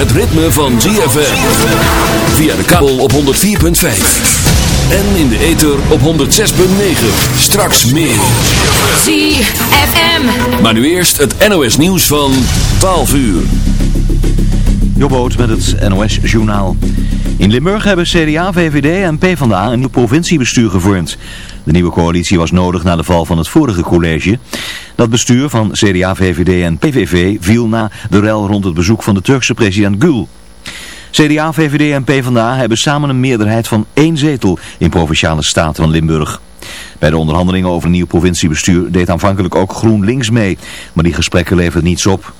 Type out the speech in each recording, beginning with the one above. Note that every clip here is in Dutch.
het ritme van ZFM. Via de kabel op 104.5. En in de ether op 106.9. Straks meer. ZFM. Maar nu eerst het NOS nieuws van 12 uur. Jobboot met het NOS Journaal. In Limburg hebben CDA, VVD en PvdA een nieuw provinciebestuur gevormd. De nieuwe coalitie was nodig na de val van het vorige college. Dat bestuur van CDA, VVD en PVV viel na de rel rond het bezoek van de Turkse president Gül. CDA, VVD en PvdA hebben samen een meerderheid van één zetel in Provinciale Staten van Limburg. Bij de onderhandelingen over een nieuw provinciebestuur deed aanvankelijk ook GroenLinks mee, maar die gesprekken leverden niets op.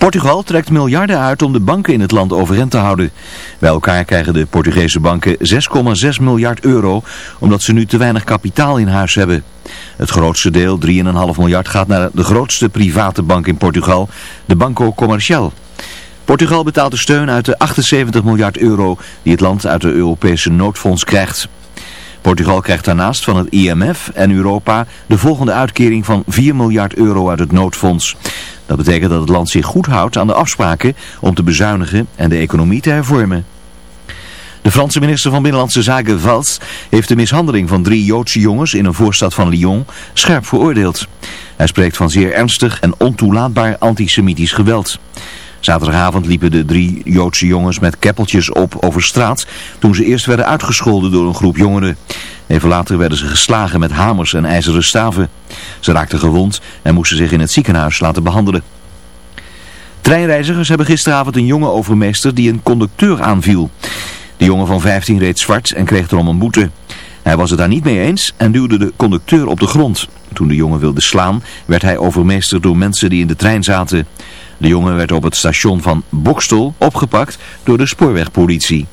Portugal trekt miljarden uit om de banken in het land overeind te houden. Bij elkaar krijgen de Portugese banken 6,6 miljard euro, omdat ze nu te weinig kapitaal in huis hebben. Het grootste deel, 3,5 miljard, gaat naar de grootste private bank in Portugal, de Banco Comercial. Portugal betaalt de steun uit de 78 miljard euro die het land uit de Europese noodfonds krijgt. Portugal krijgt daarnaast van het IMF en Europa de volgende uitkering van 4 miljard euro uit het noodfonds. Dat betekent dat het land zich goed houdt aan de afspraken om te bezuinigen en de economie te hervormen. De Franse minister van Binnenlandse Zaken Valls heeft de mishandeling van drie Joodse jongens in een voorstad van Lyon scherp veroordeeld. Hij spreekt van zeer ernstig en ontoelaatbaar antisemitisch geweld. Zaterdagavond liepen de drie Joodse jongens met keppeltjes op over straat toen ze eerst werden uitgescholden door een groep jongeren. Even later werden ze geslagen met hamers en ijzeren staven. Ze raakten gewond en moesten zich in het ziekenhuis laten behandelen. Treinreizigers hebben gisteravond een jongen overmeester die een conducteur aanviel. De jongen van 15 reed zwart en kreeg erom een boete. Hij was het daar niet mee eens en duwde de conducteur op de grond. Toen de jongen wilde slaan, werd hij overmeesterd door mensen die in de trein zaten. De jongen werd op het station van Bokstel opgepakt door de spoorwegpolitie.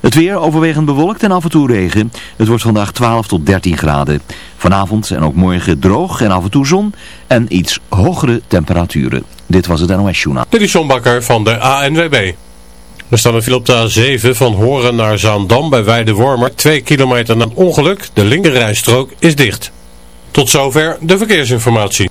Het weer overwegend bewolkt en af en toe regen. Het wordt vandaag 12 tot 13 graden. Vanavond en ook morgen droog en af en toe zon en iets hogere temperaturen. Dit was het NOS Journaal. Dit is van de ANWB. Er staat een file op de A7 van Horen naar Zaandam bij Weidewormer. 2 kilometer na ongeluk. De linkerrijstrook is dicht. Tot zover de verkeersinformatie.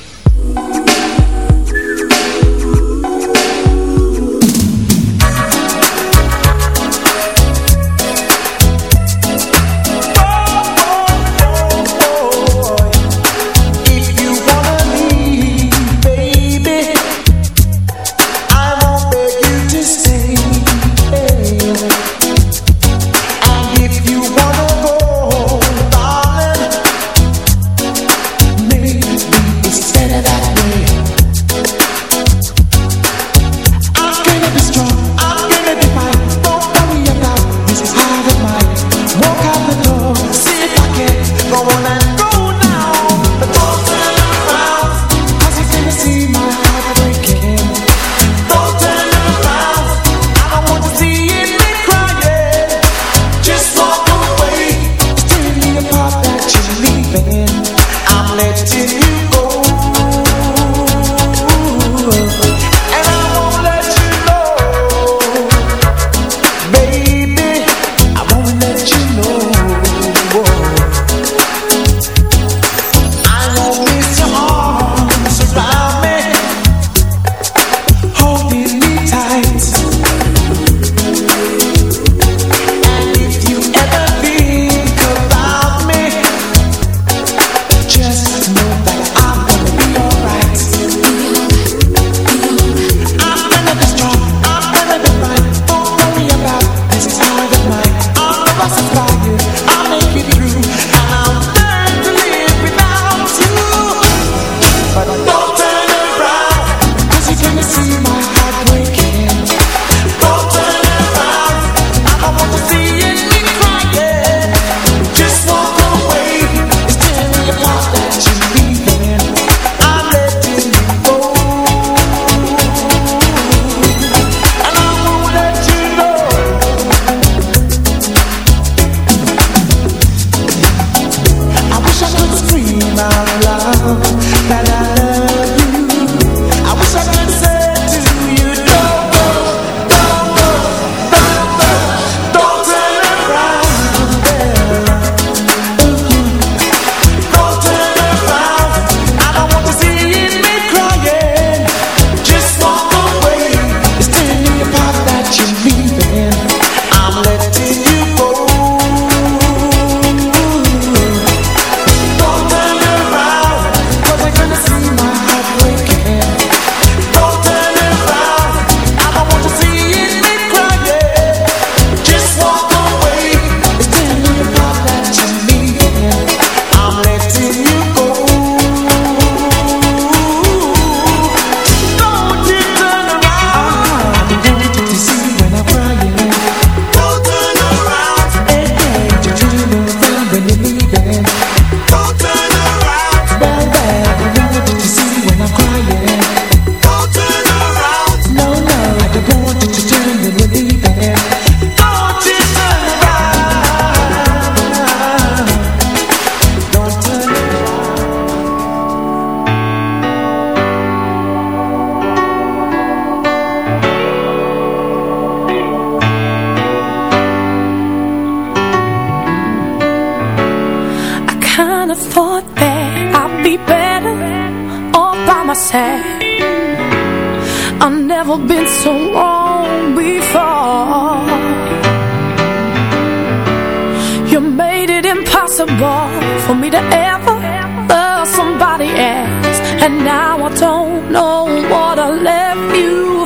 have thought that I'd be better all by myself. I've never been so wrong before. You made it impossible for me to ever love somebody else. And now I don't know what I left you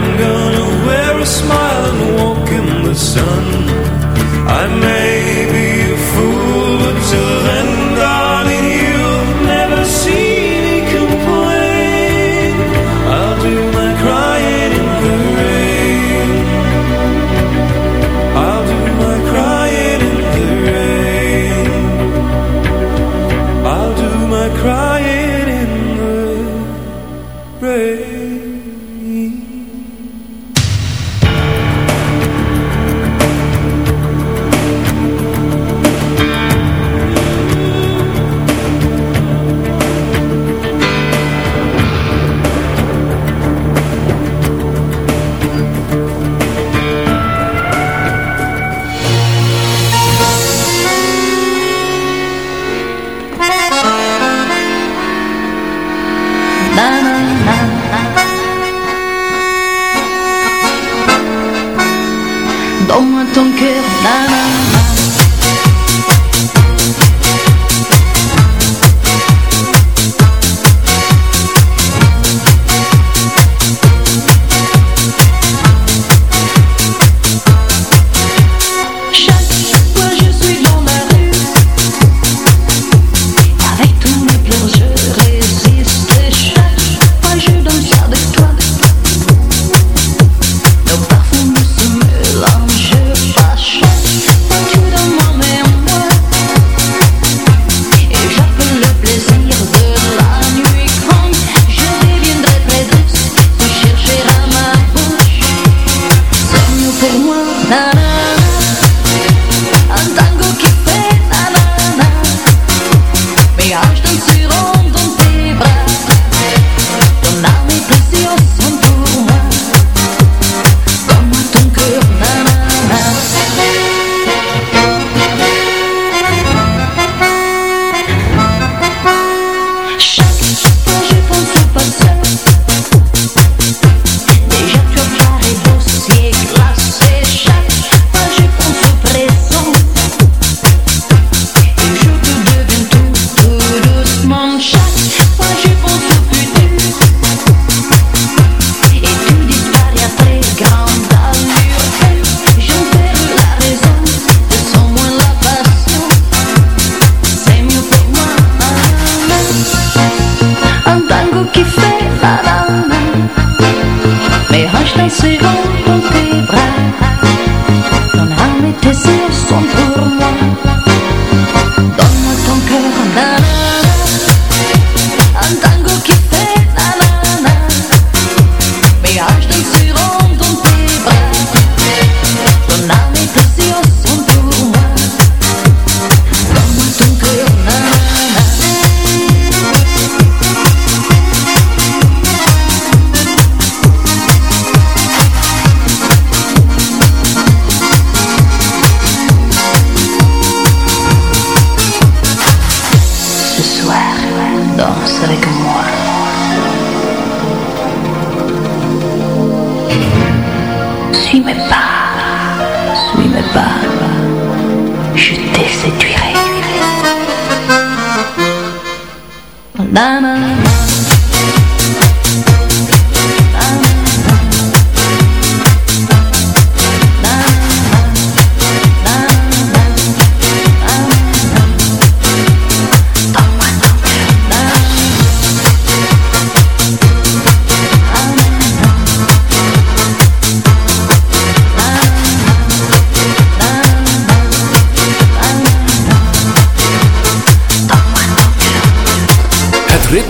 I'm gonna wear a smile and walk in the sun.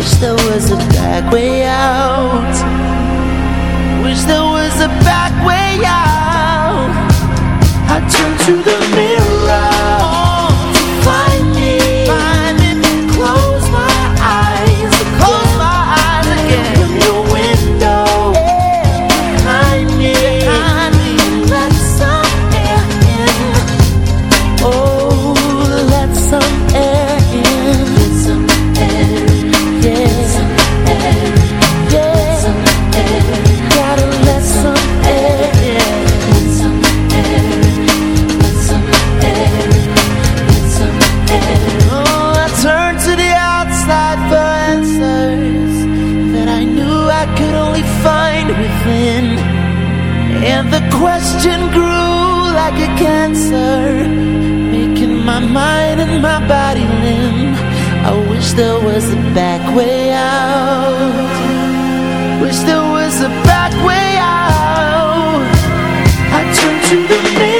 Wish there was a back way out. Wish there was a back way out. I turn to the mirror to find me. Find a cancer Making my mind and my body limb I wish there was a back way out. Wish there was a back way out. I turn to the mirror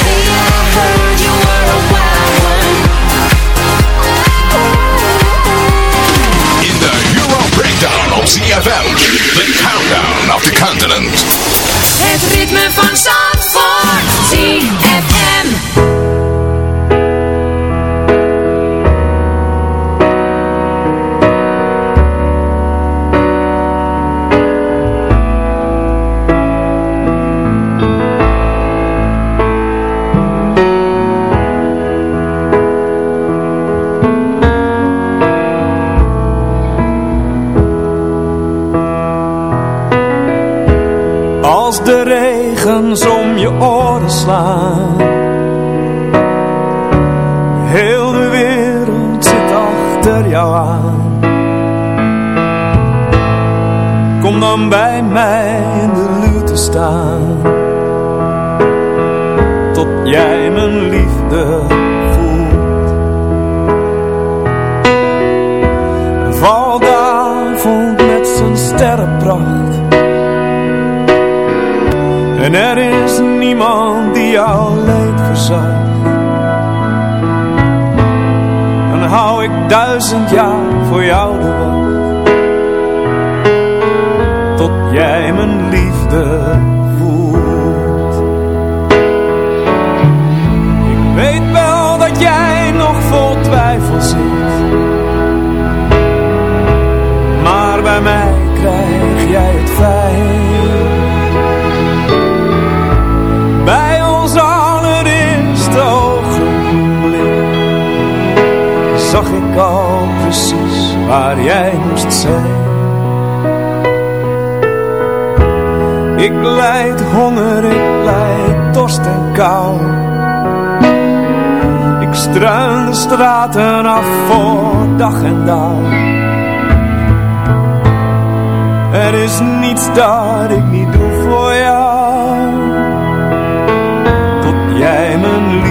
Moest zijn. Ik leid honger, ik leid dorst en kou. Ik struin de straten af voor dag en dag. Er is niets dat ik niet doe voor jou. Jij mijn liefde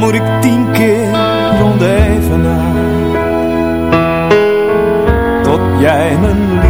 Moet ik tien keer rond even. Tot jij mijn liefde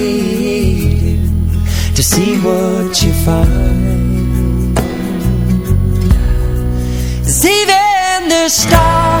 To see what you find. Even the stars,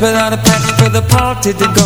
without a patch for the party to go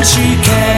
She can